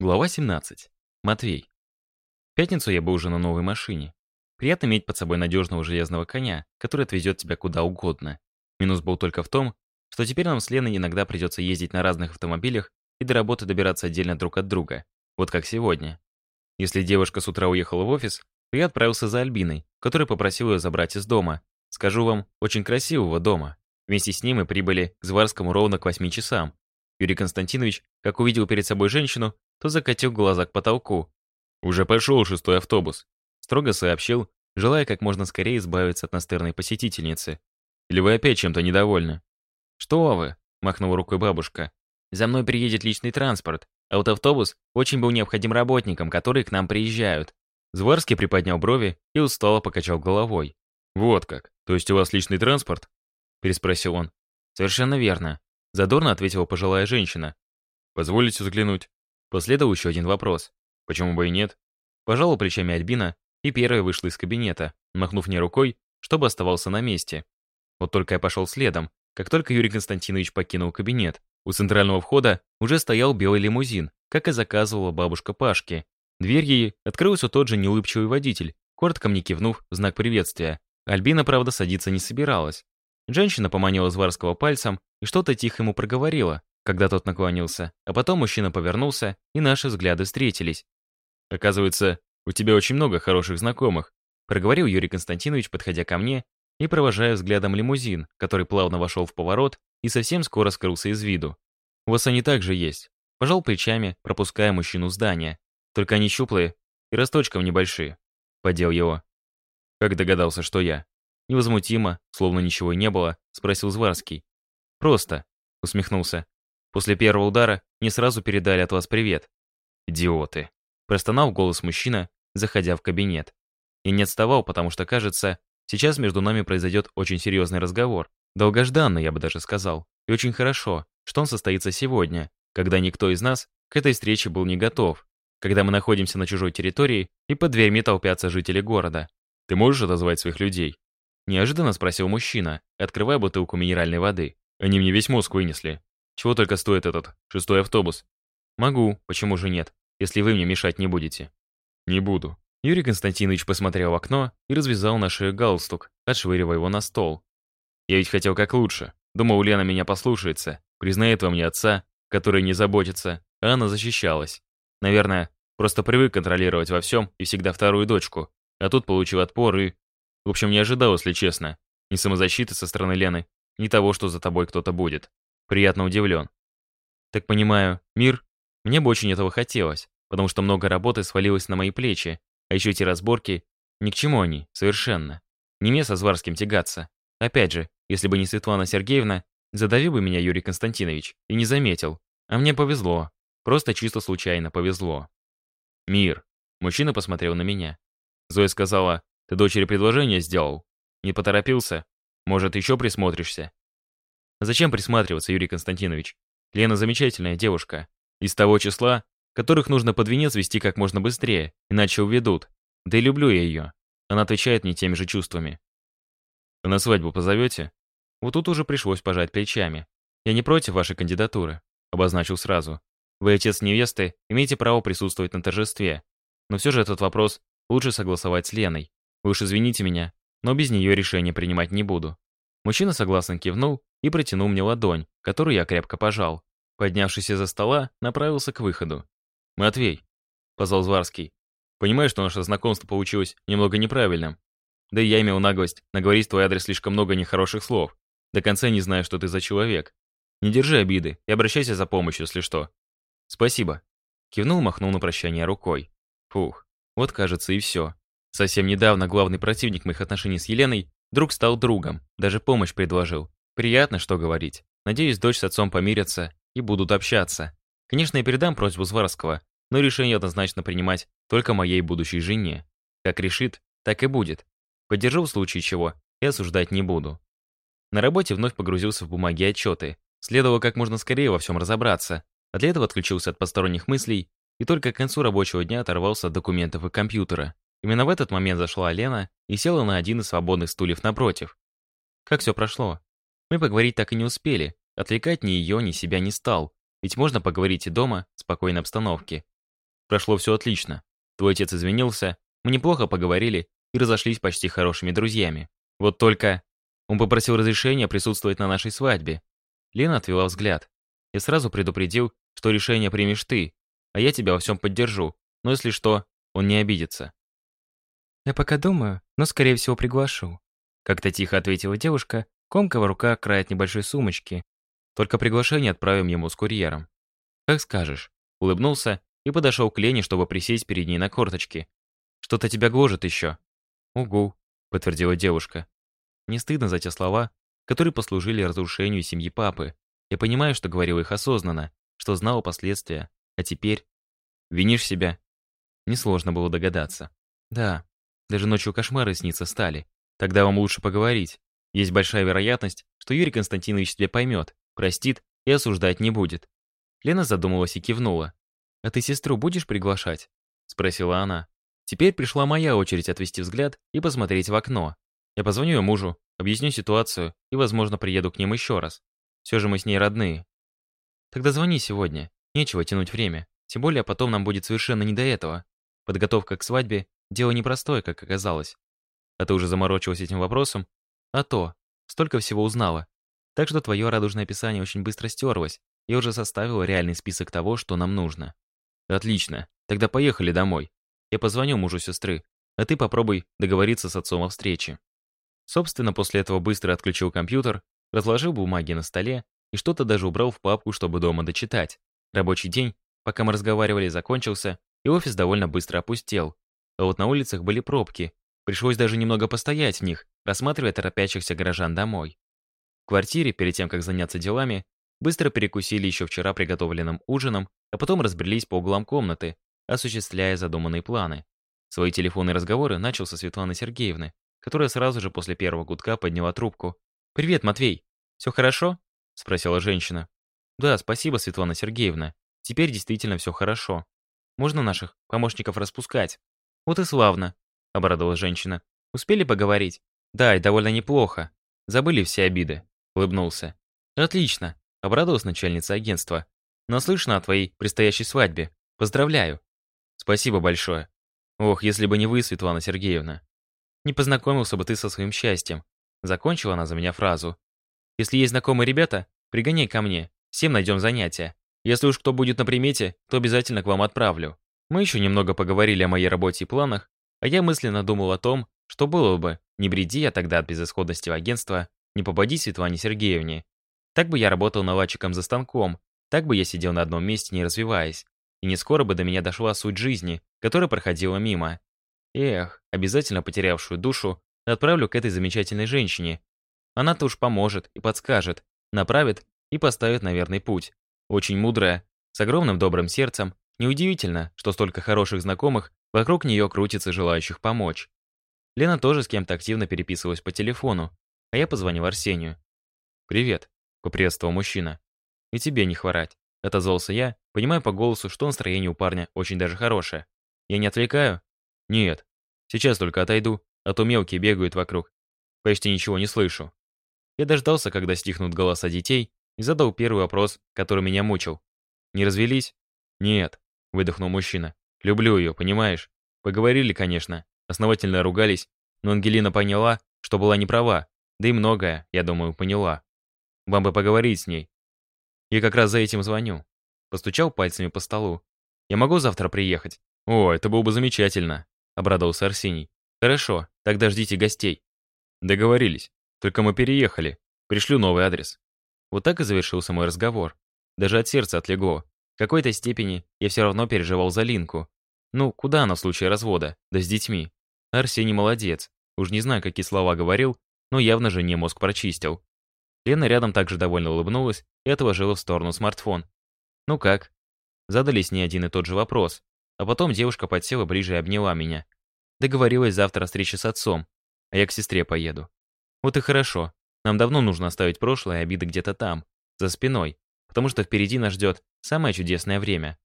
Глава 17. Матвей. В пятницу я был уже на новой машине. Приятно иметь под собой надежного железного коня, который отвезет тебя куда угодно. Минус был только в том, что теперь нам с Леной иногда придется ездить на разных автомобилях и до работы добираться отдельно друг от друга. Вот как сегодня. Если девушка с утра уехала в офис, то я отправился за Альбиной, который попросил ее забрать из дома. Скажу вам, очень красивого дома. Вместе с ним мы прибыли к Зварскому ровно к 8 часам, Юрий Константинович, как увидел перед собой женщину, то закатил глаза к потолку. «Уже пошел шестой автобус», — строго сообщил, желая как можно скорее избавиться от настырной посетительницы. «Или вы опять чем-то недовольны?» «Что вы?» — махнула рукой бабушка. «За мной приедет личный транспорт, а вот автобус очень был необходим работникам, которые к нам приезжают». Зварский приподнял брови и устало покачал головой. «Вот как. То есть у вас личный транспорт?» — переспросил он. «Совершенно верно», — задорно ответила пожилая женщина. «Позволите взглянуть?» После Последовал еще один вопрос. Почему бы и нет? Пожала плечами Альбина и первая вышла из кабинета, махнув мне рукой, чтобы оставался на месте. Вот только я пошел следом. Как только Юрий Константинович покинул кабинет, у центрального входа уже стоял белый лимузин, как и заказывала бабушка Пашки. Дверь ей открылся тот же неулыбчивый водитель, коротко мне кивнув в знак приветствия. Альбина, правда, садиться не собиралась. Женщина поманила Зварского пальцем и что-то тихо ему проговорила, когда тот наклонился, а потом мужчина повернулся, и наши взгляды встретились. «Оказывается, у тебя очень много хороших знакомых», проговорил Юрий Константинович, подходя ко мне и провожая взглядом лимузин, который плавно вошел в поворот и совсем скоро скрылся из виду. «У вас они также есть», пожал плечами, пропуская мужчину здания. «Только они щуплые и росточком небольшие», подел его. «Как догадался, что я?» Невозмутимо, словно ничего и не было, спросил Зварский. «Просто», усмехнулся. После первого удара не сразу передали от вас привет. Идиоты. Простонал голос мужчина, заходя в кабинет. и не отставал, потому что, кажется, сейчас между нами произойдет очень серьезный разговор. Долгожданный, я бы даже сказал. И очень хорошо, что он состоится сегодня, когда никто из нас к этой встрече был не готов, когда мы находимся на чужой территории и под дверьми толпятся жители города. Ты можешь отозвать своих людей? Неожиданно спросил мужчина, открывая бутылку минеральной воды. Они мне весь мозг вынесли. Чего только стоит этот шестой автобус? Могу, почему же нет, если вы мне мешать не будете. Не буду. Юрий Константинович посмотрел в окно и развязал на шею галстук, отшвыривая его на стол. Я ведь хотел как лучше. Думал, Лена меня послушается, признает во мне отца, который не заботится, а она защищалась. Наверное, просто привык контролировать во всем и всегда вторую дочку, а тут получил отпор и... В общем, не ожидал, если честно. Ни самозащиты со стороны Лены, ни того, что за тобой кто-то будет. Приятно удивлен. Так понимаю, мир? Мне бы очень этого хотелось, потому что много работы свалилось на мои плечи, а еще эти разборки, ни к чему они, совершенно. Не мне со Зварским тягаться. Опять же, если бы не Светлана Сергеевна, задавил бы меня Юрий Константинович и не заметил. А мне повезло. Просто чисто случайно повезло. Мир. Мужчина посмотрел на меня. Зоя сказала, ты дочери предложение сделал. Не поторопился? Может, еще присмотришься? А зачем присматриваться, Юрий Константинович? Лена замечательная девушка. Из того числа, которых нужно под венец вести как можно быстрее, иначе уведут. Да и люблю я ее. Она отвечает мне теми же чувствами. На свадьбу позовете? Вот тут уже пришлось пожать плечами. Я не против вашей кандидатуры. Обозначил сразу. Вы отец невесты, имеете право присутствовать на торжестве. Но все же этот вопрос лучше согласовать с Леной. Вы уж извините меня, но без нее решение принимать не буду. Мужчина согласно кивнул и протянул мне ладонь, которую я крепко пожал. Поднявшись из-за стола, направился к выходу. «Матвей», — позвал Зварский, — «понимаю, что наше знакомство получилось немного неправильным. Да и я имел наглость наговорить в твой адрес слишком много нехороших слов, до конца не знаю, что ты за человек. Не держи обиды и обращайся за помощью, если что». «Спасибо», — кивнул, махнул на прощание рукой. Фух, вот кажется и все. Совсем недавно главный противник моих отношений с Еленой вдруг стал другом, даже помощь предложил. Приятно, что говорить. Надеюсь, дочь с отцом помирятся и будут общаться. Конечно, я передам просьбу Зварского, но решение однозначно принимать только моей будущей жене. Как решит, так и будет. Поддержу в случае чего и осуждать не буду. На работе вновь погрузился в бумаги и отчеты. Следовало как можно скорее во всем разобраться, а для этого отключился от посторонних мыслей и только к концу рабочего дня оторвался от документов и компьютера. Именно в этот момент зашла Лена и села на один из свободных стульев напротив. «Как все прошло?» Мы поговорить так и не успели. Отвлекать ни ее, ни себя не стал. Ведь можно поговорить и дома, в спокойной обстановке. Прошло все отлично. Твой отец извинился, мы неплохо поговорили и разошлись почти хорошими друзьями. Вот только... Он попросил разрешения присутствовать на нашей свадьбе. Лена отвела взгляд. Я сразу предупредил, что решение примешь ты, а я тебя во всем поддержу, но если что, он не обидится. Я пока думаю, но, скорее всего, приглашу. Как-то тихо ответила девушка, Комка рука, руках край от небольшой сумочки. Только приглашение отправим ему с курьером. Как скажешь. Улыбнулся и подошел к Лене, чтобы присесть перед ней на корточки. Что-то тебя гложет еще. Угу, подтвердила девушка. Не стыдно за те слова, которые послужили разрушению семьи папы. Я понимаю, что говорил их осознанно, что знал о последствия. А теперь... Винишь себя? Несложно было догадаться. Да, даже ночью кошмары сниться стали. Тогда вам лучше поговорить. Есть большая вероятность, что Юрий Константинович тебя поймет, простит и осуждать не будет. Лена задумалась и кивнула. «А ты сестру будешь приглашать?» — спросила она. Теперь пришла моя очередь отвести взгляд и посмотреть в окно. Я позвоню ее мужу, объясню ситуацию и, возможно, приеду к ним еще раз. Все же мы с ней родные. Тогда звони сегодня. Нечего тянуть время. Тем более а потом нам будет совершенно не до этого. Подготовка к свадьбе – дело непростое, как оказалось. А ты уже заморочилась этим вопросом а то, столько всего узнала. Так что твое радужное описание очень быстро стерлось. Я уже составила реальный список того, что нам нужно. Отлично. Тогда поехали домой. Я позвоню мужу сестры, а ты попробуй договориться с отцом о встрече. Собственно, после этого быстро отключил компьютер, разложил бумаги на столе и что-то даже убрал в папку, чтобы дома дочитать. Рабочий день, пока мы разговаривали, закончился, и офис довольно быстро опустел. А вот на улицах были пробки. Пришлось даже немного постоять в них, рассматривая торопящихся горожан домой. В квартире, перед тем, как заняться делами, быстро перекусили еще вчера приготовленным ужином, а потом разбрелись по углам комнаты, осуществляя задуманные планы. Свои телефонные разговоры начал со Светланы Сергеевны, которая сразу же после первого гудка подняла трубку. «Привет, Матвей! Все хорошо?» – спросила женщина. «Да, спасибо, Светлана Сергеевна. Теперь действительно все хорошо. Можно наших помощников распускать?» «Вот и славно», – обрадовалась женщина. «Успели поговорить?» «Да, и довольно неплохо. Забыли все обиды», — улыбнулся. «Отлично», — обрадовалась начальница агентства. «Наслышана о твоей предстоящей свадьбе. Поздравляю». «Спасибо большое». «Ох, если бы не вы, Светлана Сергеевна». «Не познакомился бы ты со своим счастьем», — закончила она за меня фразу. «Если есть знакомые ребята, пригоняй ко мне, всем найдем занятия. Если уж кто будет на примете, то обязательно к вам отправлю». Мы еще немного поговорили о моей работе и планах, а я мысленно думал о том, что было бы, не бреди я тогда от безысходности в агентство, не пободи Светлане Сергеевне. Так бы я работал наладчиком за станком, так бы я сидел на одном месте, не развиваясь. И не скоро бы до меня дошла суть жизни, которая проходила мимо. Эх, обязательно потерявшую душу отправлю к этой замечательной женщине. Она-то уж поможет и подскажет, направит и поставит на верный путь. Очень мудрая, с огромным добрым сердцем, неудивительно, что столько хороших знакомых вокруг нее крутится желающих помочь. Лена тоже с кем-то активно переписывалась по телефону, а я позвонил Арсению. «Привет», — поприветствовал мужчина. «И тебе не хворать», — отозвался я, понимая по голосу, что настроение у парня очень даже хорошее. «Я не отвлекаю?» «Нет. Сейчас только отойду, а то мелкие бегают вокруг. Почти ничего не слышу». Я дождался, когда стихнут голоса детей, и задал первый вопрос, который меня мучил. «Не развелись?» «Нет», — выдохнул мужчина. «Люблю ее, понимаешь? Поговорили, конечно, основательно ругались, но Ангелина поняла, что была не права, да и многое, я думаю, поняла. Вам бы поговорить с ней. Я как раз за этим звоню. Постучал пальцами по столу. Я могу завтра приехать? О, это было бы замечательно, обрадовался Арсений. Хорошо, тогда ждите гостей. Договорились. Только мы переехали. Пришлю новый адрес. Вот так и завершился мой разговор. Даже от сердца отлегло. В какой-то степени я все равно переживал за Линку. Ну, куда она в случае развода? Да с детьми. Арсений молодец. Уж не знаю, какие слова говорил, но явно же не мозг прочистил. Лена рядом также довольно улыбнулась и отложила в сторону смартфон. «Ну как?» Задались не один и тот же вопрос. А потом девушка подсела ближе и обняла меня. Договорилась завтра о с отцом, а я к сестре поеду. Вот и хорошо. Нам давно нужно оставить прошлое и обиды где-то там, за спиной, потому что впереди нас ждет самое чудесное время.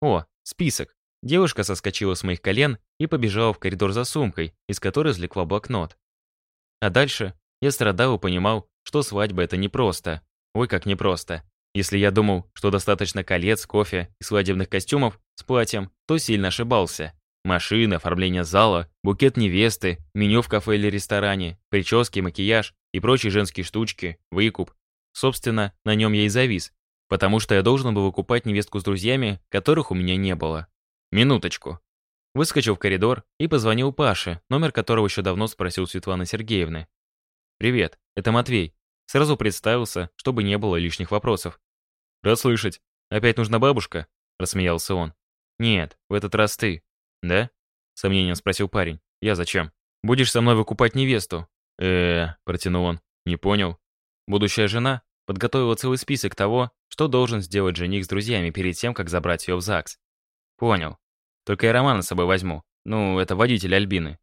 О, список. Девушка соскочила с моих колен и побежала в коридор за сумкой, из которой извлекла блокнот. А дальше я страдал и понимал, что свадьба это непросто. Ой, как непросто. Если я думал, что достаточно колец, кофе и свадебных костюмов с платьем, то сильно ошибался. Машина, оформление зала, букет невесты, меню в кафе или ресторане, прически, макияж и прочие женские штучки, выкуп. Собственно, на нем я и завис, потому что я должен был выкупать невестку с друзьями, которых у меня не было. «Минуточку». Выскочил в коридор и позвонил Паше, номер которого еще давно спросил Светланы Сергеевны. «Привет, это Матвей». Сразу представился, чтобы не было лишних вопросов. «Рад слышать. Опять нужна бабушка?» — рассмеялся он. «Нет, в этот раз ты». «Да?» — сомнением спросил парень. «Я зачем?» «Будешь со мной выкупать невесту?» э протянул он. «Не понял». Будущая жена подготовила целый список того, что должен сделать жених с друзьями перед тем, как забрать ее в ЗАГС. «Понял. Только я Романа с собой возьму. Ну, это водитель Альбины.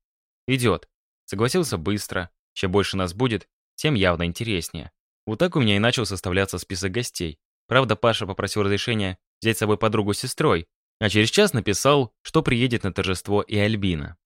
Идёт. Согласился быстро. Чем больше нас будет, тем явно интереснее. Вот так у меня и начал составляться список гостей. Правда, Паша попросил разрешения взять с собой подругу с сестрой, а через час написал, что приедет на торжество и Альбина.